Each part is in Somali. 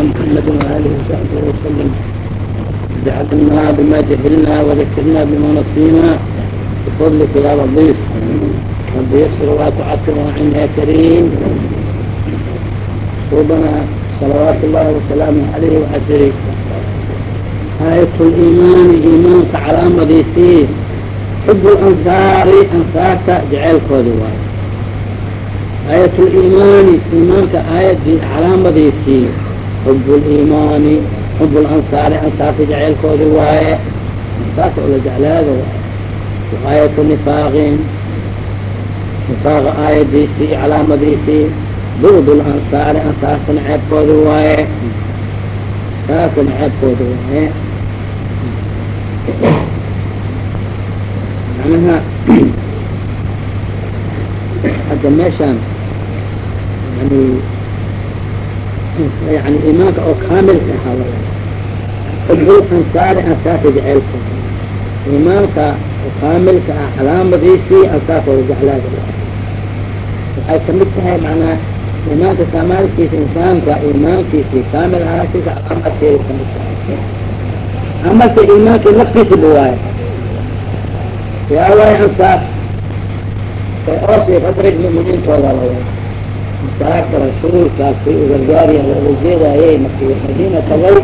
محمد وآله وصحبه وسلم جعلنا بما جهلنا وذكرنا بما نصينا بفضلك يا لطيف رب يسر ولا تعسر وعنا يا كريم ربنا صلوات الله وسلامه عليه وعسره آية الإيمان إيمانك على مضيفيه حب الأنصار أنصارك جعل كودوا آية الإيمان إيمانك آية على مضيفيه xub liimaani xub lansaari ansaarta jaceylkoodi waaye ansaarta oo la jeclaado aayatu nifaaqin nifaaqa aayadiisii iyo calaamadiisii buud lansaari ansaartana ceebkoodi waaye saasana ceebkoodi waaye manaha hadda meeshaan yani yani imaanka oo kaamilka ahaa ansaari ansaarka jeceelkooda imaanka oo kaamilka ah calaamadiisii ansaarkooda jeclaada waxay ka mid tahay macnaha imaanka kamaalkiisa insaanka imaankiisi kaamil ahaasiisa calaamadkeeda ka mid tahay amase imaanki naftiisa ba waayo yaa waay ansaar oosii fadraj muminiintooda laway ansaarka rasuulkaasi ugargaariya loola jeedayay markii madiina tagay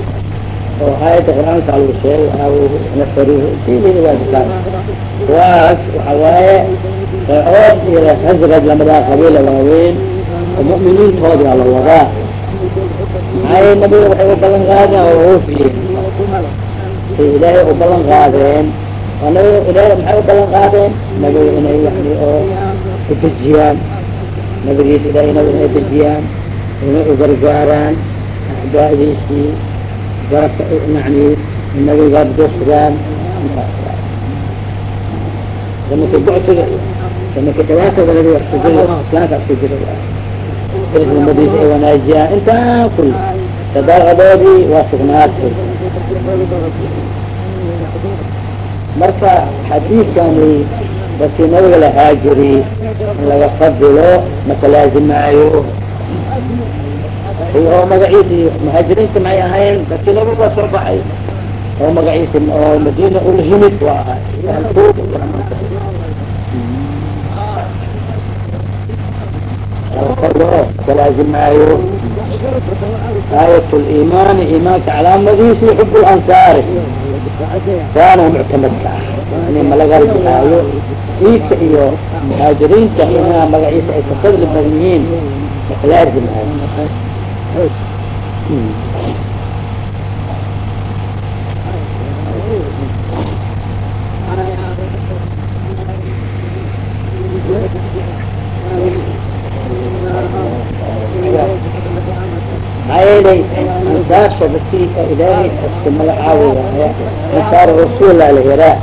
oo aayadda qur'aanka lagu siiliwaadikaas kuwaas waxa waaye oos iyo khasraj lamadaa qabiila waaweyn oo mu'miniintooda la wadaa. Maxay nabiga waxay u ballan qaadeen oo oofiyeen say ilaahay u ballan qaadeen. Oo nabiga ilaahay maxay u ballan qaadeen? Nabiga inay yani oo udejiyaan nabigiisa ilahay nabiga inay dejiyaan inay u gargaaraan acdaadiisii garabka yani nabiga dusraan zamaka bucsiga zamaka dhawaatada nabiga isku jira islaanka isku jira madiisa ay wanaajiyaan. Intaa kul sadaaqadoodii waa sugnaatay marka xadiidkani dadkii nabiga la haajiri in laga fadilo maka laazimaayo oo magaciisi muhaajiriinta may ahayn dadkii nabiga waa soo baxay. Oo magaciisi oo madiina ulhimid waa ahay aayat liimaani iimaanka calaamadiisi xub lansaari saana muctamadka ah in malagarjaayo iidka iyo muhaajiriinta inaa magaciisa ay ka fadli badan yihiin makalaazimayo maxaa yeelay ansaarka dadkii ilaahay isku magacaawaya ansaar rasuul la yaraa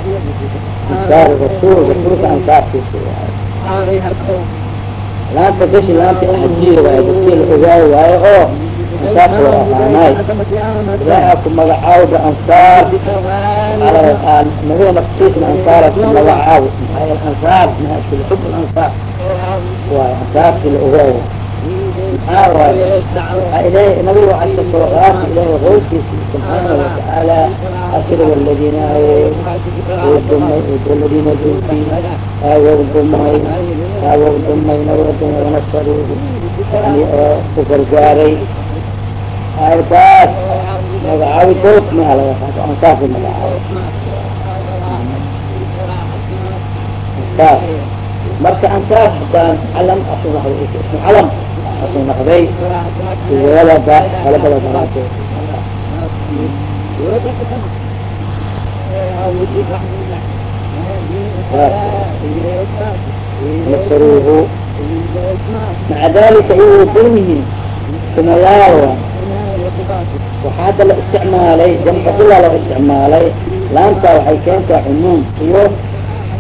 ansaar rasuul rasuulka ansaarkiisa laanta gashi laanta hajiya waaye dadkii la ogaayo waayo oo ansaarka la aqaanaay ilaaha ku magacaawda ansaar. Nabiga naftiisna ansaara ku magacaaw maxaa ansaar? Xub ansaar waaye ansaarkii la nabigu casha sooqaata ilaahay qowlkiisa subxaana watacaala ashir waladiina aawow dumay waladiina duulkii aawow dumay aawow dumayna wadumay wanasaruuh yani oo ku gargaaray aayadaas magacaabi dood maa laga qaato aan saasi magacaabo ansaaf marka ansaaf hadaan calam asl waxa ismu calam asu naqday walaba walabada daraate nasaruuhu maca dalika iyu dulmihi sumayaawa waxaa hadda la isticmaalay jamcudula la isticmaalay laanta waxay keentaa cumuum iyo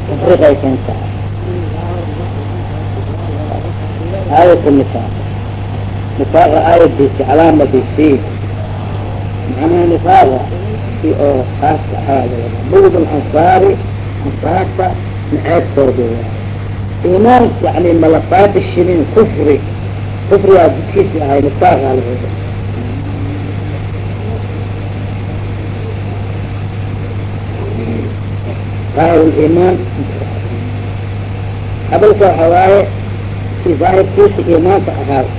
tafriqay keentaa aayat nifaaq nifaaqa aawalbay jeclaa madaysiin macnaha nifaaqa si oo khaaska xaaday bugd alansaari ansaarta naceebkooda waa iimaan yani malafaada shibin kufri kufrigaa jidkiisi ahay nifaaqa alwada aahir liimaan hadalka waxaa waaye si daahirkiisa iimaanka ahaada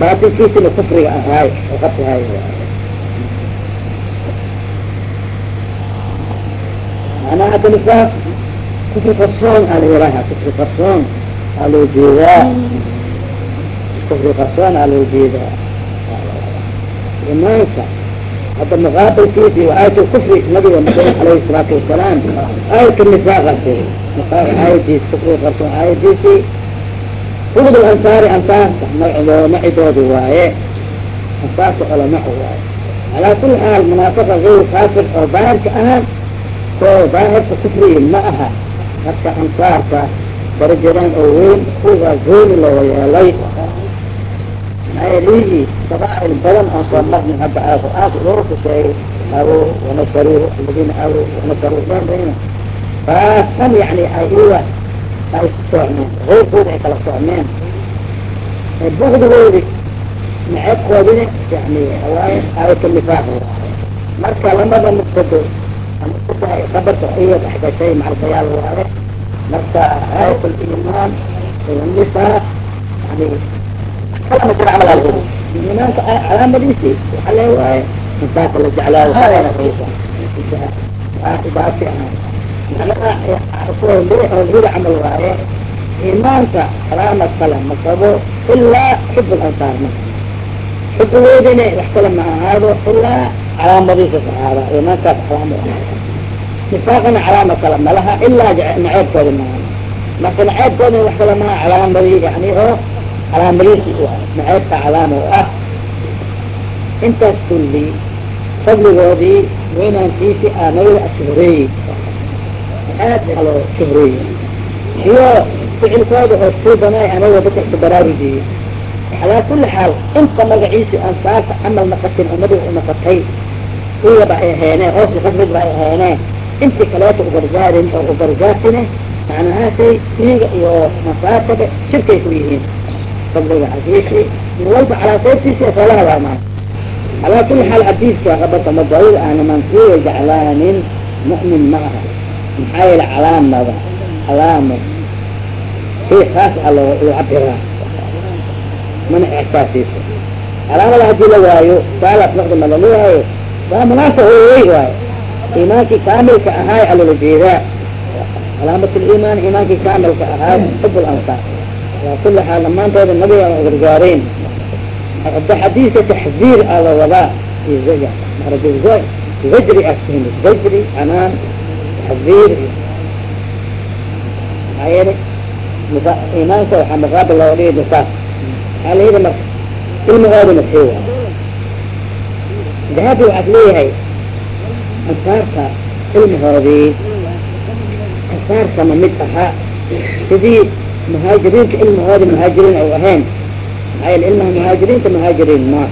baatinkiisina kufriga ahaay oo qabsihay macnaha hadda nifaaq kufri qarsoon aa la yiraha kufri qarsoon aa loo jeedaa kufri qarsoon aa loo jeedaa imaanka hadda muqaabilkiisi aayat kufri nabiga alayhi salaatu wasalaam aayadka nifaaqasi nifaaq aayadiis kufri qarsoon aayadiisi bugd ansaari ansaarta nacdoo nacidoodi waaye. Ansaarta olamaco waaye. Calaa kuli xaal munaafiqa gayr kaafir oo daahirka ahaan koo daahirka kufriyi ma aha. Marka ansaarta darajadan oo weyn kuwa gooni loo yeelay maalihi saqaail badan aan soo marnin hadda a qur'aanka looku sheegay. Awo wanasaruhu aladiina awo wanasaruhu dheerbayna baas kan yani ay iwa ay soocmeen reerkooda ay kala soocmeen bugdigoodi naceebkoodina yani waaye aayadka nifaaq marka lamada mubtado amutahay qabarka iyo dhexgashay macalkayaal waaye marka aayat limaan nifaaq yani kalama jira camal alhudi imaanka calaamadiisi waxa le waaye insaaka la jeclaayo baasi ahay macnaha hida camal waaye imaanka calaamad kale ma qabo ilaa xub lansaar ma xubigoodina wax kale ma ahaado ilaa calaamadiisas ahaada imaankaas calaamad nifaaqana calaama kale malaha ilaa naceebkooda maaha marka naceebkoodina wax kale maha calaamadii yani oo calaamadiisi naceebka calaama o ah intaas kulli fadligoodii weynaantiisi aa nabiga ashuhreeyey aad aloo shuhreeyey iyo ficilkooda oo suubanay anaga dadka iska baraarujiyey calaa kuli xaal inta magaciisi ansaarta camal naqatin oo nabiga unaqatay iyaba ay aheene hoosi qasriba ay aheene intii kaleeto ugargaarin oo ugargaartine macnahaasay iiga iyo nasaartaba shirkay ku yihiin fadliga xadiisi min walba calaa qaybtiisi asoolaha waa maa calaa kuli xaal xadiiska qabata madawida ahna mankuya jeclaanin mu'min ma aha maxaa yeele calaamada calaamo si kaas a loo loo cabiraa mana icsaasiisa calaamada haddii la waayo saalaas naqdi ma la leeyahay waa munaasab wey waayo. Iimaankii kaamilka ahaay aloola jeedaa. Calaamat liimaan iimaankii kaamilka ahaay xub lansaar ala kuli xaal dhamaantooda nabiga gargaareen hadda xadiiska taxdiir aa la wadaa zajri asin zajri canaan taxdiir maxaa yeele iimaanka waxaa muqaabil looga dhigi nifaaq maxaa la yidhi marka ilmigoodina sii waa dahabi waxaad leeyahay ansaarta ilmihoodii ansaarka ma mid ahaa sidii muhaajiriinta ilmahoodi muhaajiriin ay ahayn maxaa yeele ilmaha muhaajiriinta muhaajiriin ma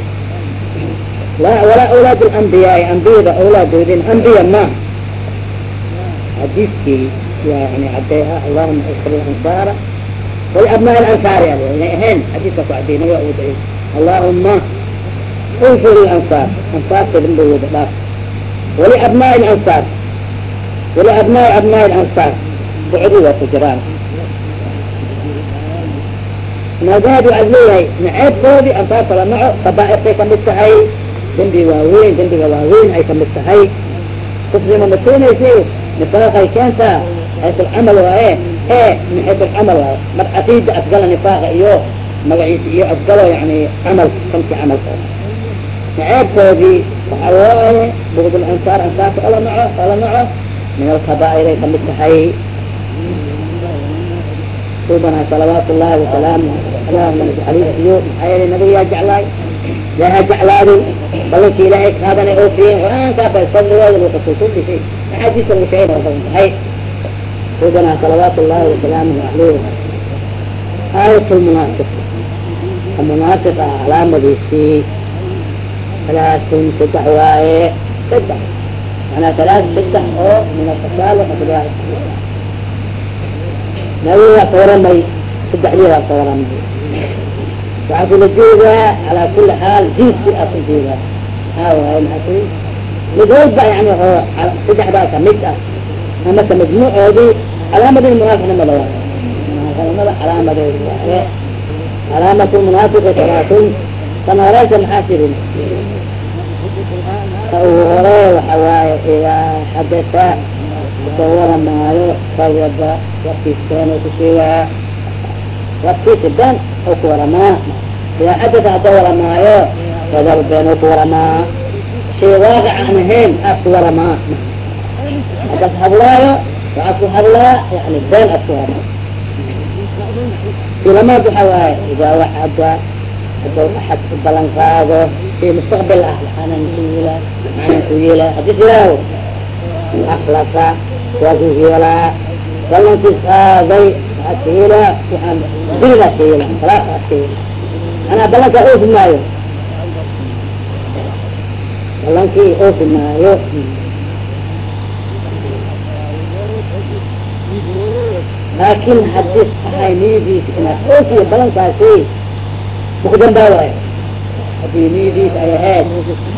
la walaa awlaad lambiyaai ambiyada awlaadoodin ambiya ma xadiiskii yani cadeeha allahuma ikr ansaara waliabnaa lansaari a inay ahayn xadiiska ku cadey naga u daciif allahuma unfur lansaar ansaarta dambawooda dhaaf waliabnaai lansaar waliabnaai abnaai lansaar bucdi waa ku jiraan maadaad waxaad leeyahay naceebkoodii ansaarta la naco kabaairtay ka mid tahay dembi waaweyn dembiga waaweyn ay ka mid tahay kufrima ma nifaaqay keentaa xaysulcamal waaye e min xaysulcamal waaye. Mar caqiida asgala nifaaqa iyo magaciisa iyo asgalo yani camal kamki camalka naceebkoodii waxa waaye bugdul ansaar ansaarta ola naco ola naco min alkabaa'iray ka mid tahay. Suubana salawaat ullahi wasalaamu allahuma najcaliyo maxaa yeele nabigaa jeclaay ilaha jeclaadi balanki ilaahay kaadana oofiyeen qur'aankaa ba fadligooda lagu qasay kulli shay axaadiista lagu sheegay ba badan tahay suubana salawaat ullahi wasalaamuhu aleyh aayat lmunaafiq munaafiq ah calaamadiisii halaasun saddex waaye saddex manaa halaas saddex oo min afasaal asgaa nabigaa kawaramay saddexdiidaa kawaramay waxaa kula jeedaa calaa kuli xaal jinsi aa ku jeedaa maxaa waaye maaa mid walba yani oo saddexdaa ka mid ah. Amase majmuucoodii calaamadii munaafiqnimada waay. Munaafiqnimada calaamadeedi waaye calaamatu munaafiqi talaatun. Tan horeysa maxaa tirin ka ugu hore waxa waaye idaa xadata ka waramaayo falyada warkiiskeena ku sheegaa. Warkiisa been oo ku waramaa idaa xadata waramaayo fadal been oo waramaa shay waaqic aan ahayn aad waramaa haddaas hadlaayo waxaad ku hadlaa yani been aad ku waramaa ilamaad waxa waaye idaa waxada haduu axad ku balan qaado fi mustaqbal ah waxaanan ku yeela maxaanan ku yeela haddii jiraaho aklafa waa ku yeelaa balankiis qaaday waxaad ka yeelaa waxaan birigaas ka yeela salaas aad ka yeela anaa balankaa oofi maayo balankii oofi maayo laakin haddii tahay niyadiisa inaad oofiyo balankaasi mukdambaawaay haddii niyadiisa ay ahayd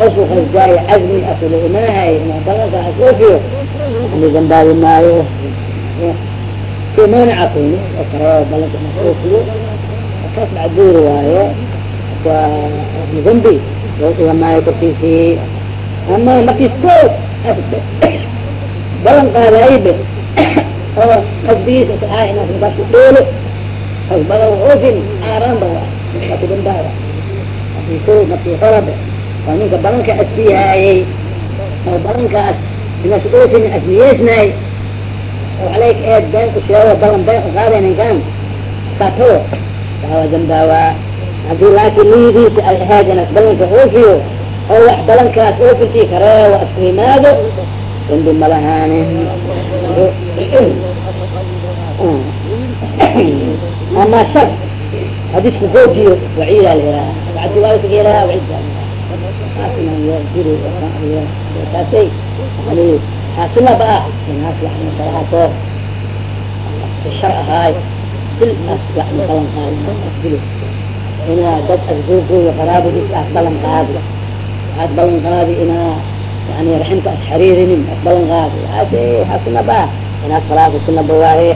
osuqasgaayo casmi asula imaahay inaa balankaas oofiyo ani dambaabi maayo ki maanica kuni oo kale balanka oofiyo kaas macduur waaye waa dambi loo dhiga maayo korkiisii. Ama markiis ko balan qaadaybe oo qasdigiisa is ahay inaas makaas ku dheelo. As badan oofin aaraan ba haddii ko markii horaba waa ninka balanka asiihaayey oo balankaas inaas oofin asniyeesnaay oo aleyk eed been ku sheego balan been ku qaaday ninkan kato waa dambaawa haddii laakin niyadiisa ay ahayd inaas balanka oofiyo oo wax balankaas oofintii karee waa isku yimaado dambi malahaanin ama shar hadisku goojiyo waciidaa la yiraha wacdi waa laska yiraha waciid taasay yani xaasila ba ah inaas yani salaato shar ahaay bil as yani balan qaadi asdilo inaa dad asgoogooyo qaraabadiis as balan qaadi waxaad balan qaadi inaa yani raximka as xariirinin as balan qaadi waxaase waxaa sunaba ah inaad salaada sunaba waaye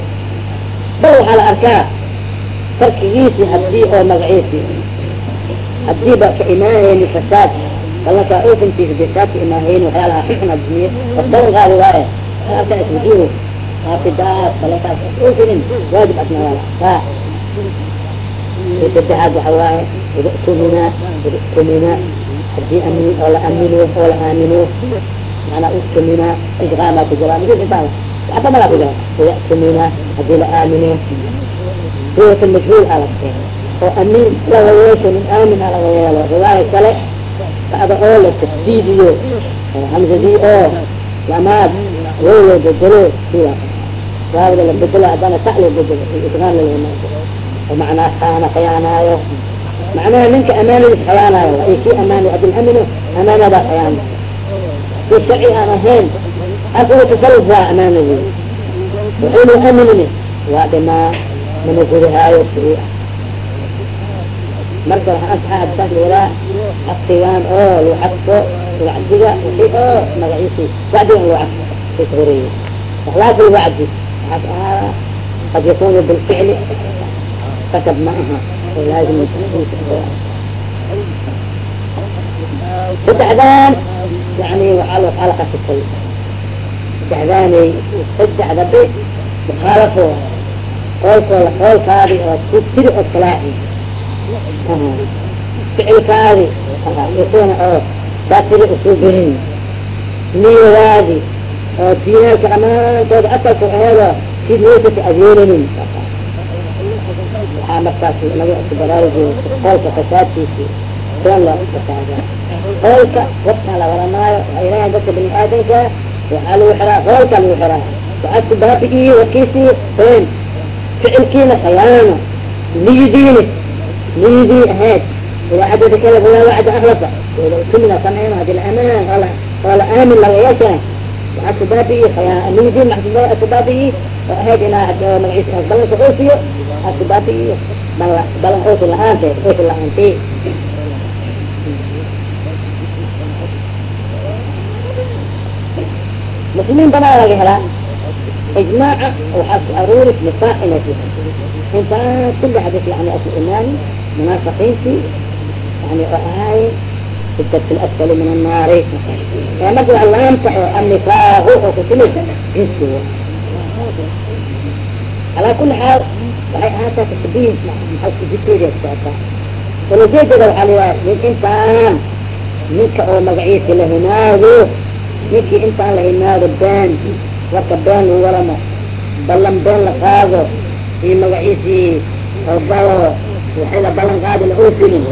bal waxaa la arkaa tarkigiisi haddii oo magaciisi haddii ba ka imaahayni fasaad balankaa oofintiisa fasaad ka imaahayni waxyaalaha xunxun admiye as balan qaadi waaye waxaa arkaa iswujuuhu waafidaas balankaas as oofinin waajib asna waa la arkaa saddexaad waxa waaye ida tumina ida tumina haddii amin oo la amino oo la aamino manaa utumina ijqaamaa ku jira aa waxba malaa ku jira ida tumina haddii la aamino siwata majhuul a laga keeno oo amin laga yeesho nin aamin a laga yeelo riwaaya kale bacda oo la tasdiidiyo hamzadii oo lamaad wow loo bedelo sila waawda la bedelo haddana ta loo bedelo idqaan laleemaado oo macnaa khaana khiyaanaayo macnaha ninka amaanadiis khiyaanaayo ay kii amaan haddii amino amaanadaa khiyaana kii sharci aan ahayn asaga tasalluf waa amaanadii waxaynu aminini waa dhimaa mana gudahaayo ah marka waxaa antaxaa adsaas layadaa caqsigaan oo lagu cadfo wacdiga wixii oo magaciisi wacdigan lagu cadfo ka horeeyey ikhlaas waxaas ahaa qad yakunu bilficli. Kasab ma aha. Oo laazim saddexdaan yani waaa waxaa la kasisay saddexdaanay saddexda bi mukhaalafo. Qoolkooda qoolkaadi oo ku tiri oo salaaxi ficilkaadi isuna oo saa tiri usuu berin niyadaadi oo diinaalka amaantooda asalka aheedo sid laysaka adeelinin waxaa markaas laga baraarujiyo qoolka fasaadkiisi. Seen loo fasaada. Qoolka wabtaa la waramaayo waxay leeyahay dadka bani aadamka waxaa lagu xiraa qoolka lagu xiraa. Waxaad ku baabi'iyey warkiisii een ficilkiina khayaano niyadiini niyadii ahayd ilaa cadada kala walaa wacda ahlasa kumina sameyno haddii la amaan oo la oo la aamin laga yeesha waxaad ku baabi'iyey khayaa niyadii maxaa ku baabi'iyey oo ahayd inaa magaciisa balanka oofiyo aad ku baabi'iyo balan oofi la'aanteed oofi la'aantii muslimiin banaa laga helaa ijmaaca waxaa ku aruuri nifaaq inay fi intaas kuli xadis yani asl imaani munaafiqiintii yani oo ahaay fi darki asfali min annaari marka waa laamta oo annifaaqu oo kutimid jinsi calaa kuli xaal waxay ahaataa maxalka jidkeeda kusaabtaa ulajeedada waxaa layaha nin intaan ninka oo magaciisa la himaado ninkii intaan la himaado been warka been lagu waramo ballan been la qaado iyo magaciisii oo galo waxay la ballan qaadi la oofinin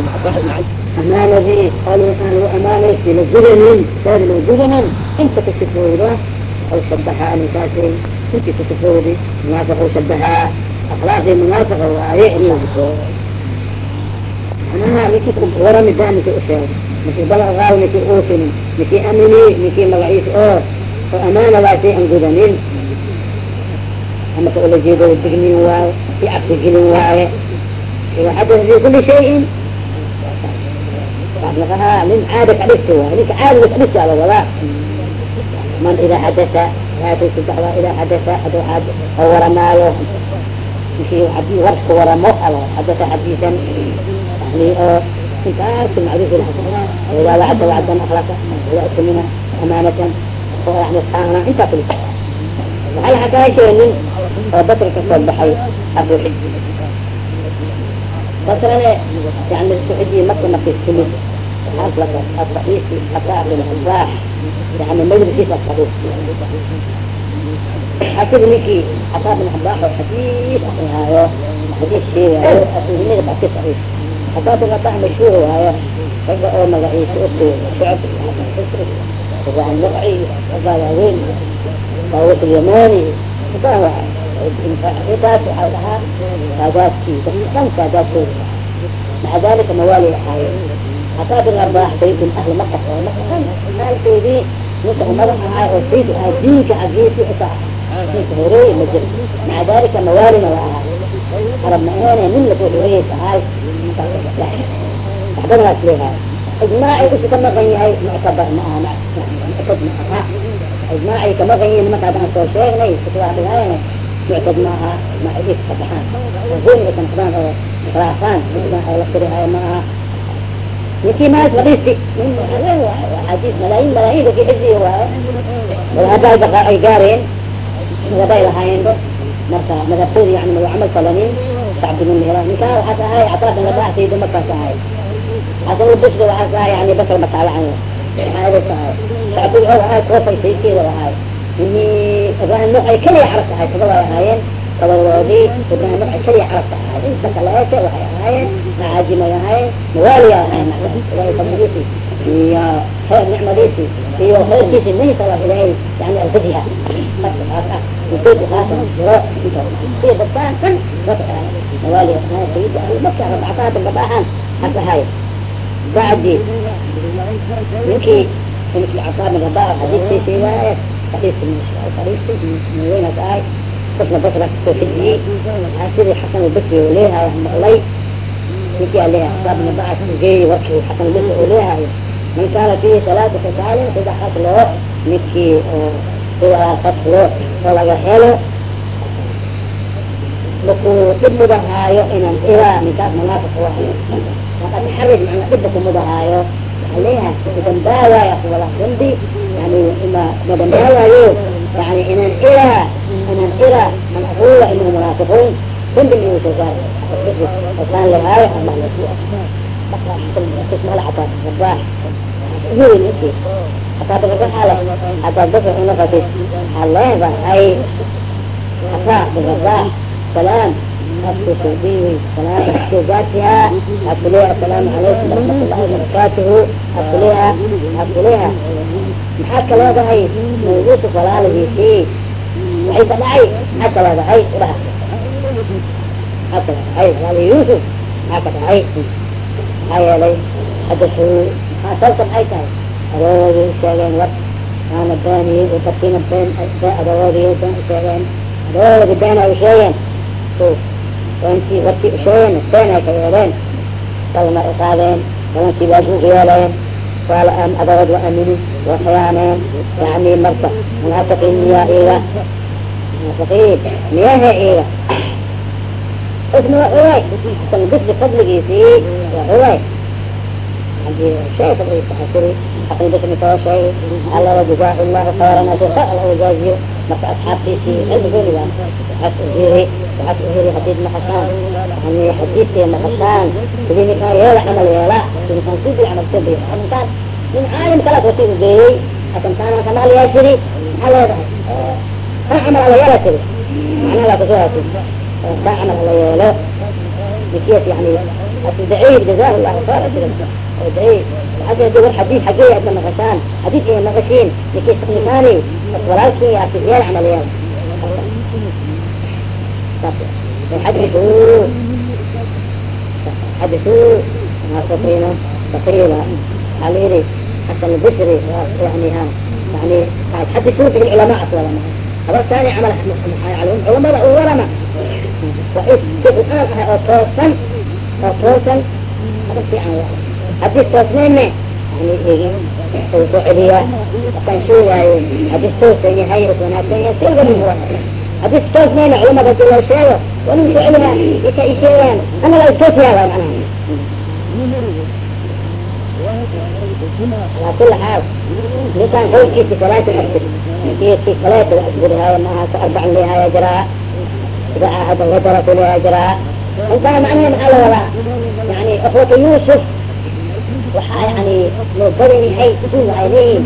amaanadii qal aan lagu amaanaysi la gudanin saadi lagu gudanin inta kasifooda aw shabaxaa ninkaasi intii kasifooda munaafiq u shabaxaa akhlaaqii munaafiqa waaye inuu manaha ninkii warami been ninkii usheegay ninkii ballan qaado ninkii oofinin ninkii amini ninkii magaciisa oo oo amaanadaasi aan gudanin amaka ula jeedo dignin waaye i cabsi gelin waaye waxada fi kuli shayin aa nin caada kadhigta waay ninka caadada kadhigta ala wadaa man idaa xadasa haatay sadexda idaa xadasa hadu oo waramaayo ninkii haddii warka waramo ala xadasa xadiisan yani oo intaas macruuf idaa wacda wacdan akhlaqa idaa ismina amaanatan oo yani saana intaa kuli waxaa la xakaashay nin basra ka soo baxay abu xiji basrane yani sucudii marka markay simid asaiisi ataa bin abaax yani majliskiisa asaiisi asida ninkii ataa bin abaax oo xadiis akrihaayo xadiis sheegaayo asinimada bakis aris ataa bin abaax mashhuur waayo ragga oo magaciisa oku shucb ibrahim nuqci raggaa waaweyn daawud alyamani taas waxaa dhahaa saadaadkii dhan saadaadkooda maca dalika mawaali ahaaye hataa bin arbaax saydin ahli maka oo maka dhan maalkoodii ninka umadaha ahaa oo sayd ahaa diinka xagiisi usa ninka horeeye ma jiro maca dalika mawaalina waa ahaa arab ma aheene nin la soo horeeyeys ahaay waxbadanaas leeyahay ijmaacay usi ka maqan yahay muctabar ma aha muctad ma aha ijmaacay ka maqan yihiin nimanka haddaan soo sheegnay muctad ma aha ma idis ka noqdaan oo khilaafaan midaan oo la tirihayo ma aha ninkii maas xadiis malaayin malaayin dadkii xifdiya waayo madhabaa ay gaareen madhabay lahaayeen marka madhabkoodi yani maga camal falanin sacb bin mihra ninkaa waxaas ahay cataa bin rabax sayida markaas ahay xasan ubasri waxaas ahay yani basra mataalacan maxaa edes ahay sacbul oo ahay koofay sayidkeeda ahay inii ibrahim nuuc ay keliya carabta ahay todoba ay ahaayeen. Todobadoodii ibrahim nuuc ay keliya carabta ahay. Inta kaleete waxay ahaayeen macaajim ay ahaayeen mawaali ilahay fadligiisi iyo khayr nicmadiisi iyo khayrkiisi nahi sala ilahay yani alfajha ujeed khaasan jiro inta iyo dadkaan dhan dad mawaali ay ahayen sayida ahli maka rabcataha dababaahan has ahay bacdi ninkii ninkii cataa bin rabaa xadiiskii sheegaaye xadiiska maweynas ahay basra basra ka soo xijiyey sidii xasan albasri oo leeyahay maqlay ninkii a leeyahay cataa bin rabaa geey warkii xasan albasri oo leeyahay man kaana fihi talaata fasaalin saddex asloo ninkii oo sidaas aslo oo laga helo markuu dhib mudahaayo inaan ilaa ninkaas munaafiq waxaa leeyahay madambaawaayo wala dambi yani ima madambaawaayo yani inaan ilaa inaan ilaa man aqula inuu munaafiquun dambi inuu soo gaaro osaan lehaayo ama kismala xataa rabaax weyn intii xataa birabaax ale xataa basr unaqatis waxaa leedahay xataa birabaax سلام أبسط به سلام أبسطاتها أبسليها السلام عليكم ورحمة الله وبركاته أبسليها أبسليها محاك لا ضعي موجود فلال في شيء وحيث دعي حتى لا ضعي ولا حتى لا ضعي فلال يوسف حتى دعي هيا لي حدثوا حصلت بحيث أدوري الشيئين وقت أنا باني وتبكين بين أدوري الشيئين أدوري بين أو wayntii warkii ushageen eenay ka yeedheen dalna ay qaadeen dalankii baa buuq yeeleen waala adagood waa aminin waa khiyaaneen yani marka munaafiqiin miyaa iga munaafiqiin miyaha iga isna waa ogay san bisli fadligiisii waa ogay haddii shay fadligiisa xasiri aqin bismi soo shay allaba jazaacu llahu khayran haddii khayr alla ujaaziyo marka asxaabtiisii cilmi goonigaa as jiri waxaas uhiri hadiid maqashaan xadiidkay maqashaan sidii ninkaan yeela camal yeela sidii camal sabiyo ninkaan nin caalim kalaas wasi u geeyey akantaana ka maqliyaa jiri maxaa leedahay kan camal alla yeela tiri macnaha waa kusugaasi kan camal alla yeelo yani asdaciy jazaahu llahu khayra jira war xadiid xaggee aadna maqashaan xadiid ay maqashiin ninkii nikaani walaalkii asi yeel camal yeel حدثوا حدثوا منافقين تقريبا عليري حسن البشري يعني ها يعني حدثوا به العلماء أصلا هذا الثاني عمل عليهم علماء وعلماء وإيش كيف الآن توصل توصل هذا في عمل حديث توصلين يعني وفعلية وكان شو يعني حديث توصل هاي وناسين سيلقى من هو haddii toos mayna culamada sheego waa nin ficliha ika i sheegayaan ana la istoos yaaba macnaha ala waxay leeyihiin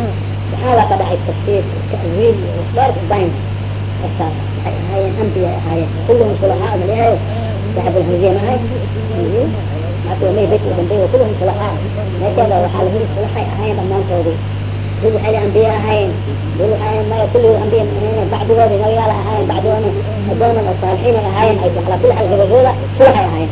waxaa waxay ahaayeen ambiya ahaayeen kulluhum sulaxaa malihayo saxab alhamziya maahay hata may bayt dambeeya kulluhum sulaxaa meesheeda waxaa lagu sulaxay ahaayeen dhammaantoodii dul waxay ambiya ahaayeen dul waxay maya kulligood ambiya maahayn bacdigoodi nabiyaala ahaayeen bacdigoodna adoonan oo saalixiin ay ahaayeen ay ala kulli xal gabagooda sulaxay ahaayeen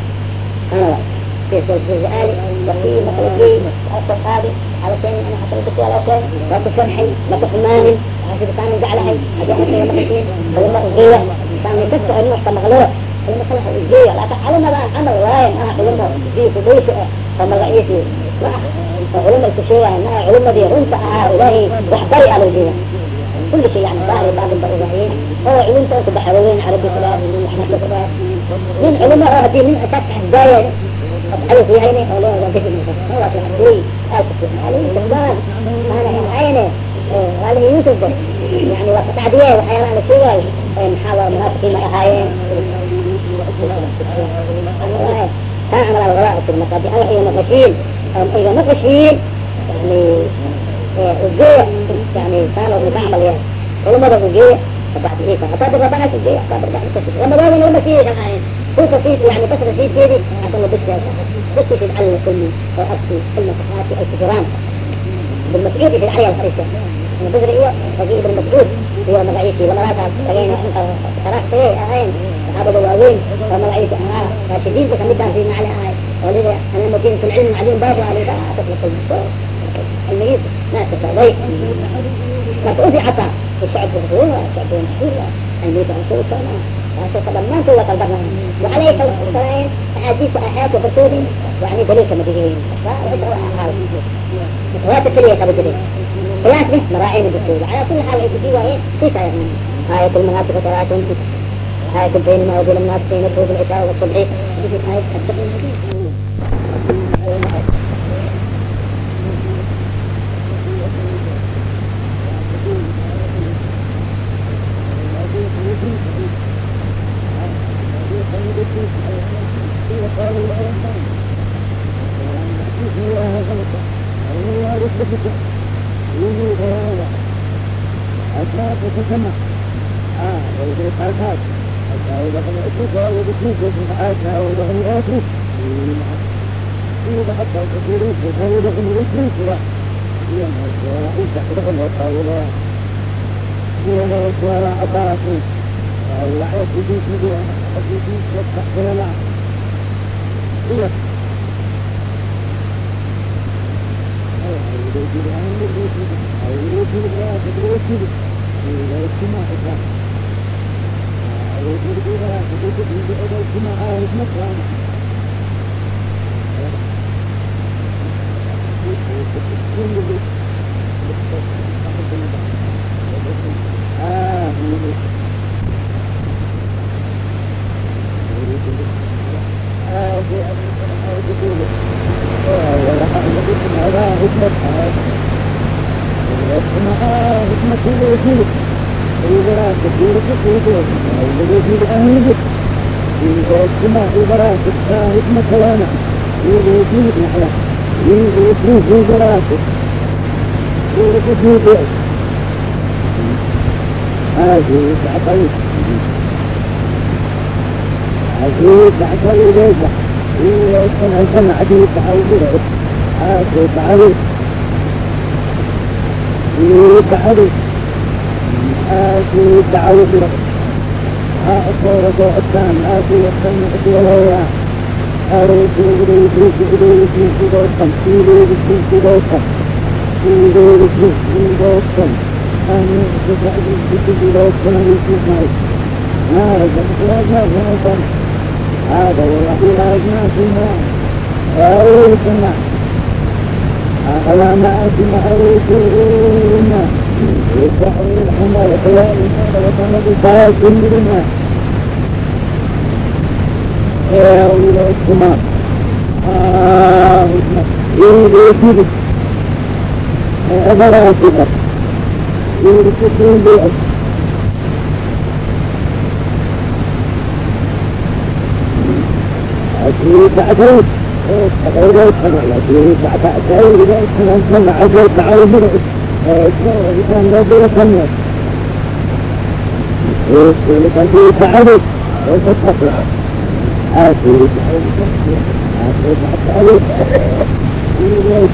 ana الآلي وفي مخلقي أصل هذه على شيء أنا حصلت في على شيء لا تفرحي لا تحمان عشان كان جعلها أجي أنا كي مخلقين فلما أجيه كان يكسر النقطة مغلوة فلما خلق أجيه لا تعلم بقى عمل واين أنا علمه في كبيس فما رأيتي علم الكشية أنها علم دي رنت إلهي وحبري على الجيه كل شيء يعني ظاهر بعض البرزخين هو علم تأتي بحروين عربي فلان من أحمد فلان من علماء هذه من أساس حزايا أسأله في عينه أو لا وجه من هو في عبدي ألف عليه سلمان أنا من عينه وعليه يوسف ده يعني وقت تعديه وحيانا على شيء محاور منافقين هايين كان عمل على الغراء في المقادي أنا إذا نقشين إذا نقشين يعني الجيع يعني كانوا بتعمل يعني كل مرة الجيع فبعد إيه فأعتاد الرباعة الجيع أعتاد الرباعة الجيع لما باقي لما فيه كان عين هو بسيط يعني بس بسيط كذي عشان بس بس في العلم كله أو أبكي كلمة صحاتي أو سجران بالمسعود في العليا الحريصة أنا بدري إيوه فجي ابن مسعود هو مغعيتي لما رأيت لقينا قرأت فيه أهين صحابة بواوين ومغعيتي أنا فشديد بس مدان في معلي هاي ولذا أنا مدين في العلم عليهم بابا عليه بقى أطلق المسعود الميز ناس ضيق ما تؤذي عطا الشعب هو الشعب مشهور الميت عنصر كمان ما انت ولا قلبنا وعليك السلام احاديث احاد وبركود يعني دليل كما تجيين متواتر كلية كما تجيين خلاص به مراعين الدكتور على كل حال يجي وهي في يعني آية المنافق ثلاث آية بينما وبين المنافقين الفوز العشاء والصبح قول وإنسان يسمي الله خلقه أو الله. يثبتك يجي هذا أشراك تسمع آه ويجري الحركات حتى إذا قد أشوفها وبتشوف وسمعاتها وضغياتها إذا حتى تقولون وهو دخل ويتنسوا يا مرحبا إنت دخل وطاولة يا مرحبا أطاعتي الله يجيك يجيك يجيك يجيك يجيك إلى Thank you. في دخوله ولكن هذا حكمة حكمة الوجود وبراءة تديرك في الوجود أهله وكما وبراءة حكمة وأنا الوجود نحن الوجود وبراءة الوجود هذه تعطيك هذه تعطي ليس هي سنة سنة عديد تعوض هذه تعوض تعرف آتي تعرف أصور الثان آتي الثان آتي ولا أريد أريد أريد أريد دوسم أريد أريد دوسم أريد أريد دوسم أنا أريد أريد دوسم أريد أريد هذا هذا هذا هذا والله لا يجمع فيها أريد أن على ما أسمع رسولنا يسحر الحمى وحياء المال وطلب الباس مننا يا أولي السماء آه يريد يسير أمر أسفر يريد تسير بالعس أسير تعترف غير الحمل لكن تعتعد إذا كان سمع عجل تعالى برعس كان ربنا سمع لكن في تعرف وتتطلع آتي آتي تعالى إذا